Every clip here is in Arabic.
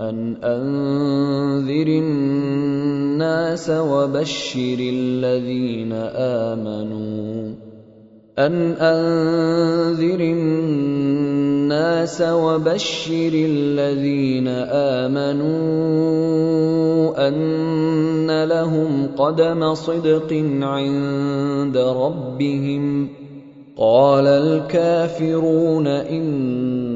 أن أنذر الناس وبشر الذين آمنوا أن أنذر الناس وبشر الذين آمنوا أن لهم قدم صدق عند ربهم قال الكافرون إن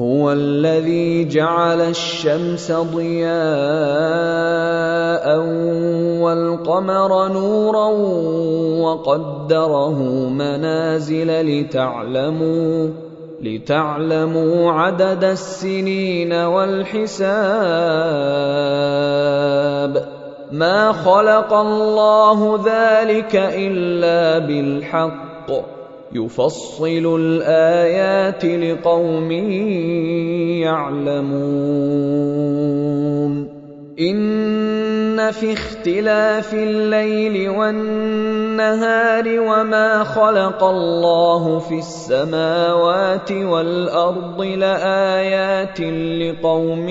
هو الذي جعل الشمس ضياء والقمر نورا وقدره منازل لتعلموا لتعلموا عدد السنين والحساب. ما خلق الله ذلك إلا بالحق. يفصل الآيات لقوم يعلمون. إن في اختلاف الليل والنهار وما خلق الله في السماوات والأرض لآيات لقوم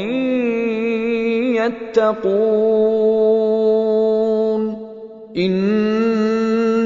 يتقون.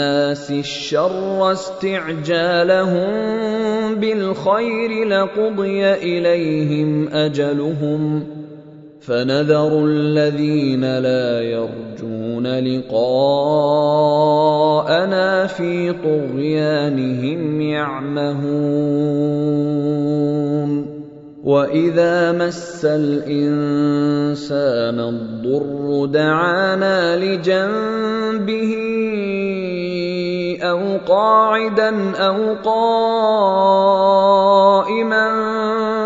الشر استعجالهم بالخير لقضي إليهم أجلهم فنذر الذين لا يرجون لقاءنا في طغيانهم يعمهون وإذا مس الإنسان الضر دعانا لجنبه أو قاعدا أو قائما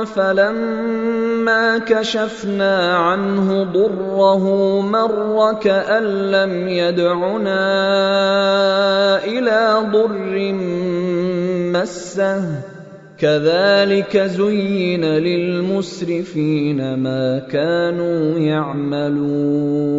فلما كشفنا عنه ضره مر كان لم يدعنا إلى ضر مسه كذلك زين للمسرفين ما كانوا يعملون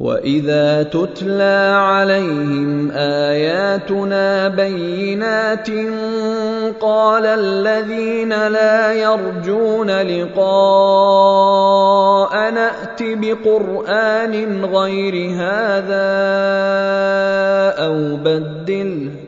واذا تتلى عليهم اياتنا بينات قال الذين لا يرجون لقاء نات بقران غير هذا أو بدله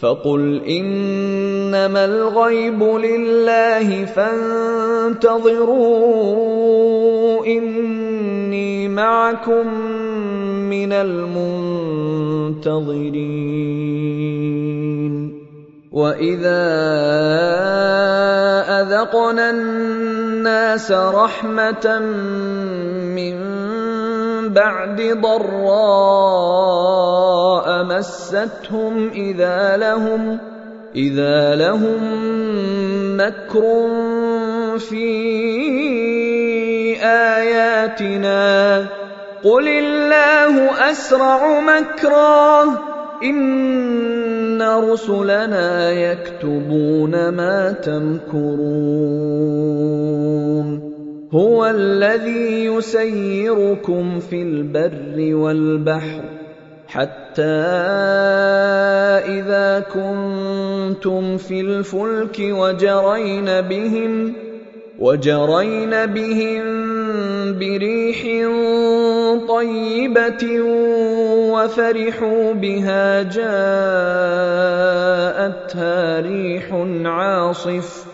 فقل إنما الغيب لله فانتظروا إني معكم من المنتظرين. وإذا أذقنا الناس رحمة من بعد ضراء مستهم إذا لهم إذا لهم مكر في آياتنا قل الله أسرع مكرا إن رسلنا يكتبون ما تمكرون هو الذي يسيركم في البر والبحر حتى إذا كنتم في الفلك وجرين بهم وجرين بهم بريح طيبة وفرحوا بها جاءتها ريح عاصف.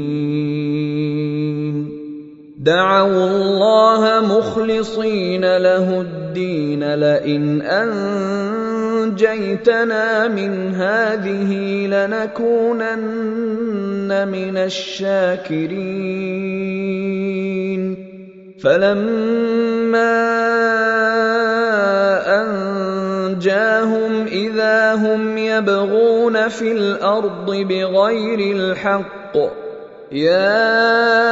دعوا الله مخلصين له الدين لئن أنجيتنا من هذه لنكونن من الشاكرين. فلما أنجاهم إذا هم يبغون في الأرض بغير الحق يا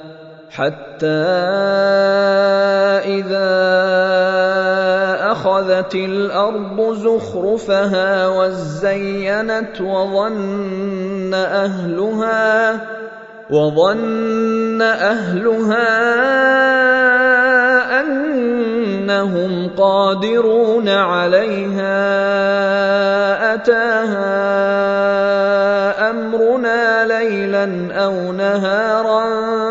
حتى إذا أخذت الأرض زخرفها وزينت وظن أهلها وظن أهلها أنهم قادرون عليها أتاها أمرنا ليلا أو نهارا.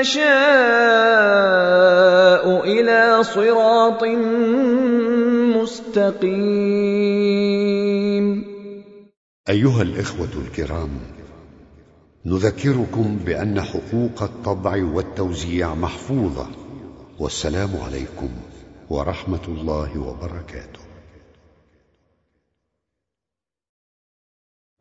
يشاء إلى صراط مستقيم. أيها الإخوة الكرام نذكركم بأن حقوق الطبع والتوزيع محفوظة والسلام عليكم ورحمة الله وبركاته.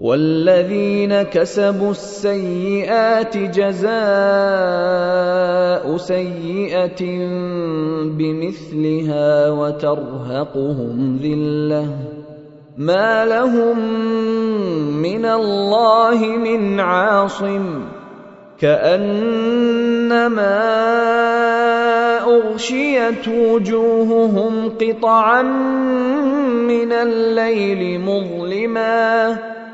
والذين كسبوا السيئات جزاء سيئة بمثلها وترهقهم ذلة. ما لهم من الله من عاصم. كأنما أغشيت وجوههم قطعا من الليل مظلما.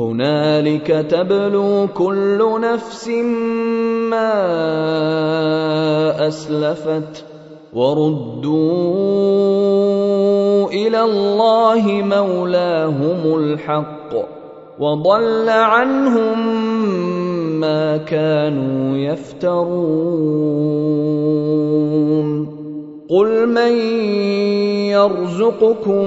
هنالك تبلو كل نفس ما أسلفت وردوا إلى الله مولاهم الحق وضل عنهم ما كانوا يفترون. قل من يرزقكم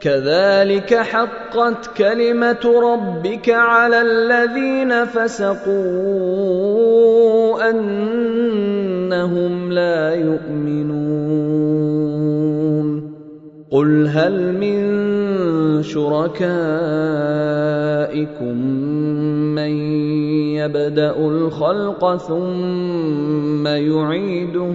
كذلك حقت كلمة ربك على الذين فسقوا أنهم لا يؤمنون. قل هل من شركائكم من يبدأ الخلق ثم يعيده؟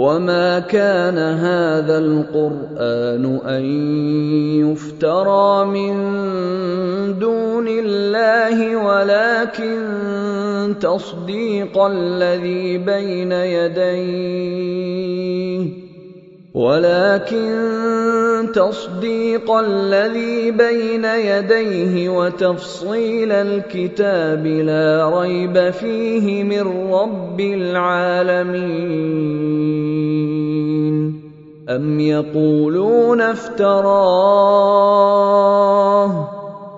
وما كان هذا القران ان يفترى من دون الله ولكن تصديق الذي بين يديه ولكن تصديق الذي بين يديه وتفصيل الكتاب لا ريب فيه من رب العالمين. أم يقولون افتراه؟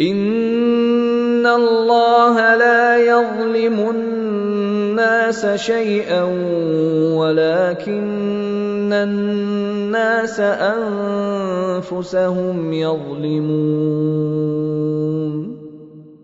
ان الله لا يظلم الناس شيئا ولكن الناس انفسهم يظلمون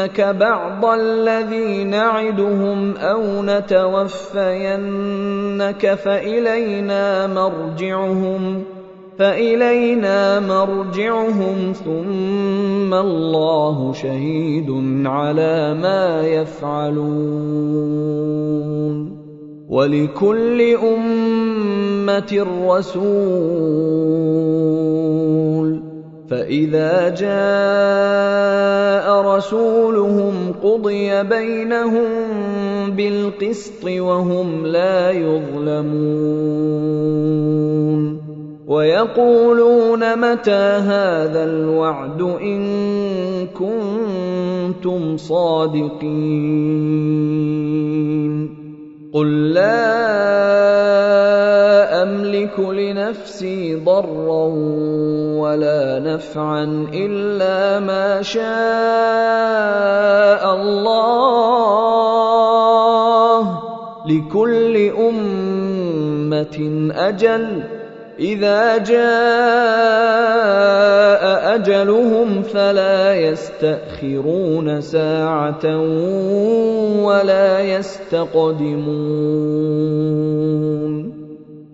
نرينك بعض الذي نعدهم أو نتوفينك فالينا مرجعهم فإلينا مرجعهم ثم الله شهيد على ما يفعلون ولكل أمة رسول فإذا جاء رسولهم قضي بينهم بالقسط وهم لا يظلمون. ويقولون متى هذا الوعد إن كنتم صادقين. قل لا أملك لنفسي ضرا ولا نفعا إلا ما شاء الله. لكل أمة أجل. إذا جاء أجلهم فلا يستأخرون ساعة ولا يستقدمون.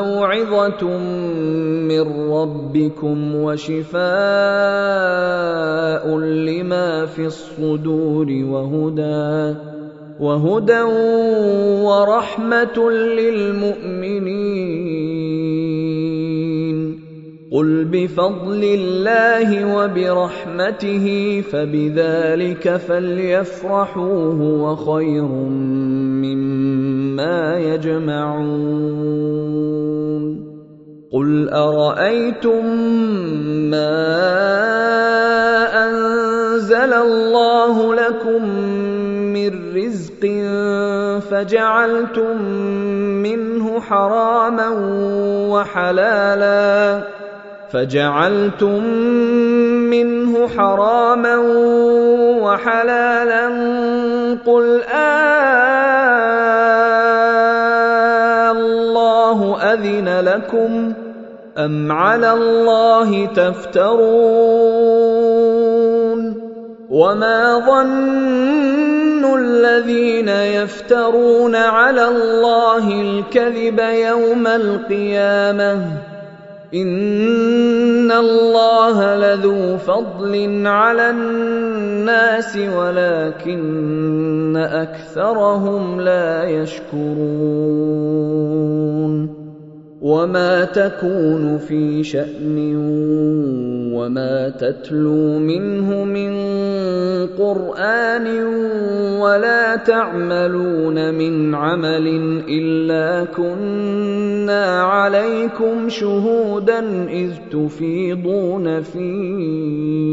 موعظة من ربكم وشفاء لما في الصدور وهدى وهدى ورحمة للمؤمنين. قل بفضل الله وبرحمته فبذلك فليفرحوا هو خير مما يجمعون. قل أرأيتم ما أنزل الله لكم من رزق فجعلتم منه حراما وحلالا. فجعلتم منه حراما وحلالا. قل آه الله أذن لكم أم على الله تفترون وما ظن الذين يفترون على الله الكذب يوم القيامة ان الله لذو فضل على الناس ولكن اكثرهم لا يشكرون وما تكون في شان وما تتلو منه من قران ولا تعملون من عمل الا كنا عليكم شهودا اذ تفيضون فيه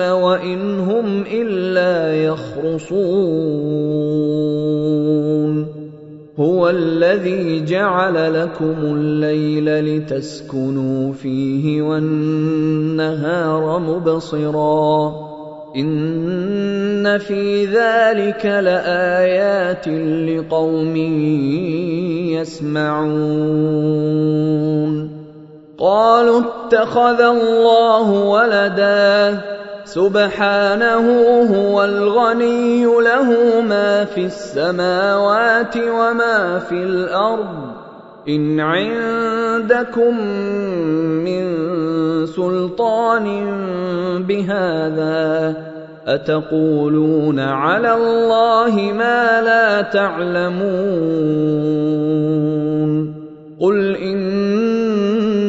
وان هم الا يخرصون هو الذي جعل لكم الليل لتسكنوا فيه والنهار مبصرا ان في ذلك لايات لقوم يسمعون قالوا اتخذ الله ولدا سبحانه هو الغني له ما في السماوات وما في الأرض. إن عندكم من سلطان بهذا أتقولون على الله ما لا تعلمون. قل إن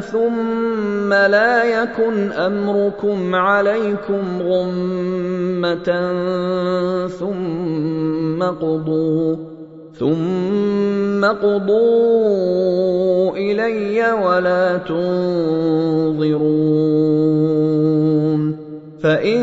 ثم لا يكن أمركم عليكم غمة ثم قضوا ثم قضوا إلي ولا تنظرون. فإن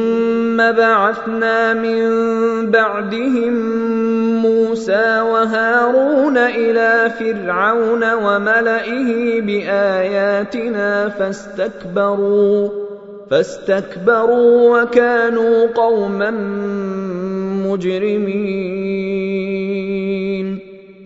بعثنا من بعدهم موسى وهارون إلى فرعون وملئه بآياتنا فاستكبروا فاستكبروا وكانوا قوما مجرمين.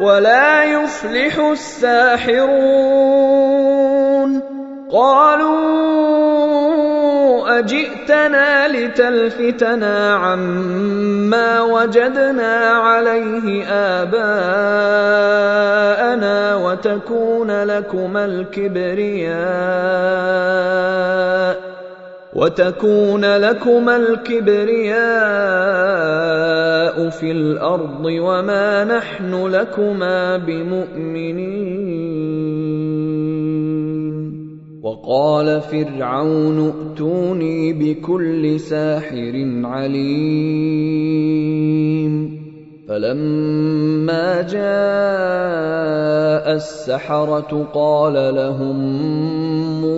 ولا يفلح الساحرون. قالوا أجئتنا لتلفتنا عما وجدنا عليه آباءنا وتكون لكما الكبرياء. وتكون لكما الكبرياء في الأرض وما نحن لكما بمؤمنين وقال فرعون ائتوني بكل ساحر عليم فلما جاء السحره قال لهم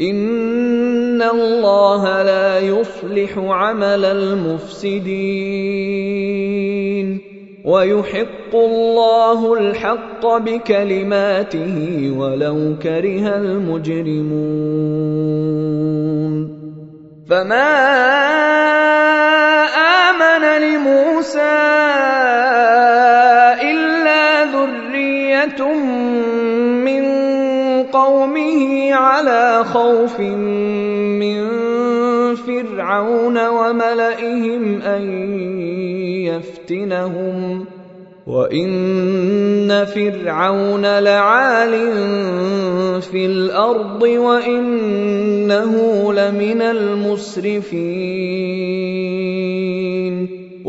ان الله لا يصلح عمل المفسدين ويحق الله الحق بكلماته ولو كره المجرمون فما امن لموسى قومه على خوف من فرعون وملئهم أن يفتنهم وإن فرعون لعال في الأرض وإنه لمن المسرفين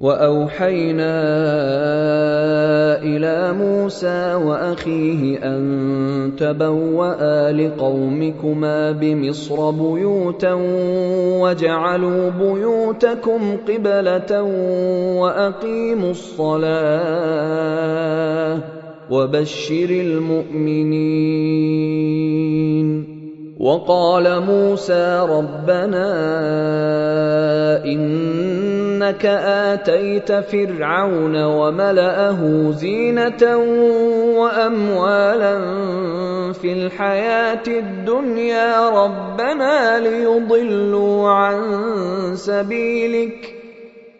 وأوحينا إلى موسى وأخيه أن تبوأ لقومكما بمصر بيوتا واجعلوا بيوتكم قبلة وأقيموا الصلاة وبشر المؤمنين. وقال موسى ربنا انك اتيت فرعون وملاه زينه واموالا في الحياة الدنيا ربنا ليضلوا عن سبيلك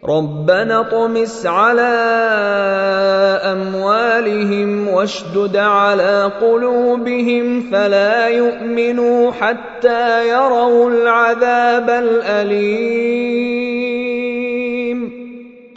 ربنا اطمس على اموالهم واشدد على قلوبهم فلا يؤمنوا حتى يروا العذاب الاليم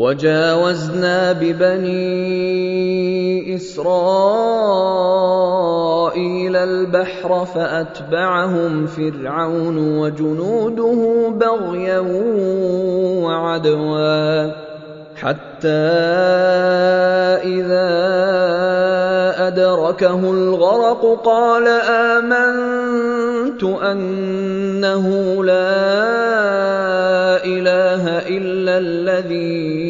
وجاوزنا ببني إسرائيل البحر فأتبعهم فرعون وجنوده بغيا وعدوا حتى إذا أدركه الغرق قال آمنت أنه لا إله إلا الذي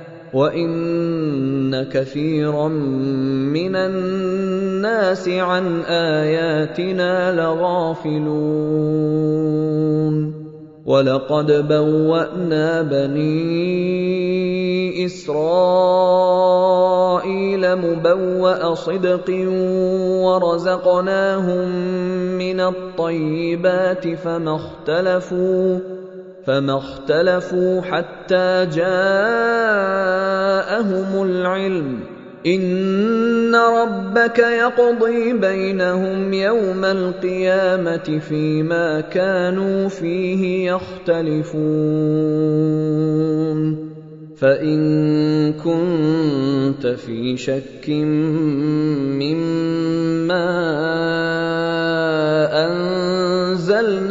وان كثيرا من الناس عن اياتنا لغافلون ولقد بوانا بني اسرائيل مبوا صدق ورزقناهم من الطيبات فما اختلفوا فما اختلفوا حتى جاءهم العلم. إن ربك يقضي بينهم يوم القيامة فيما كانوا فيه يختلفون. فإن كنت في شك مما أنزلنا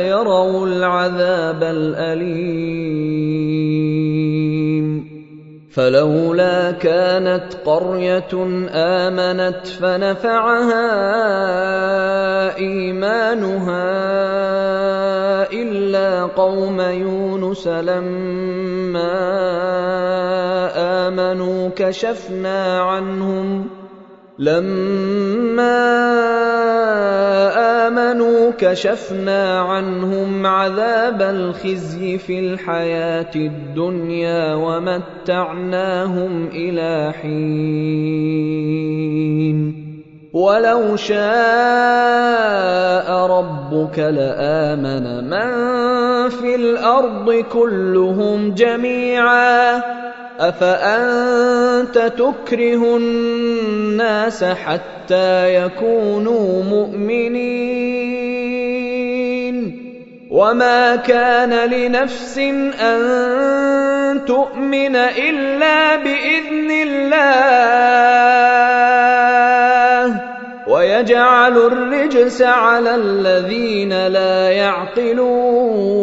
يروا العذاب الأليم. فلولا كانت قرية آمنت فنفعها إيمانها إلا قوم يونس لما آمنوا كشفنا عنهم لما آمنوا كشفنا عنهم عذاب الخزي في الحياة الدنيا ومتعناهم إلى حين. ولو شاء ربك لآمن من في الأرض كلهم جميعا. أفأنت تكره الناس حتى يكونوا مؤمنين؟ وما كان لنفس أن تؤمن إلا بإذن الله. ويجعل الرجس على الذين لا يعقلون.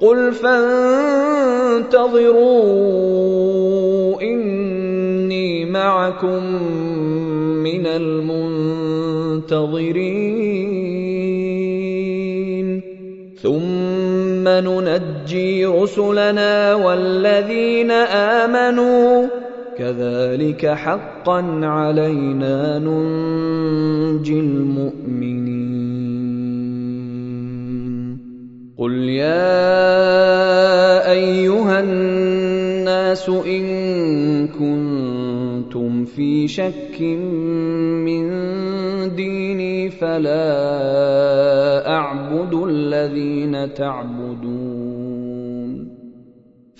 قل فانتظروا اني معكم من المنتظرين ثم ننجي رسلنا والذين امنوا كذلك حقا علينا ننجي المؤمنين قل يا ايها الناس ان كنتم في شك من ديني فلا اعبد الذين تعبدون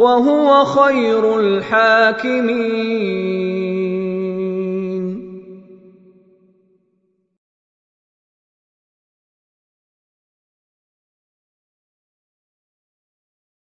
وهو خير الحاكمين.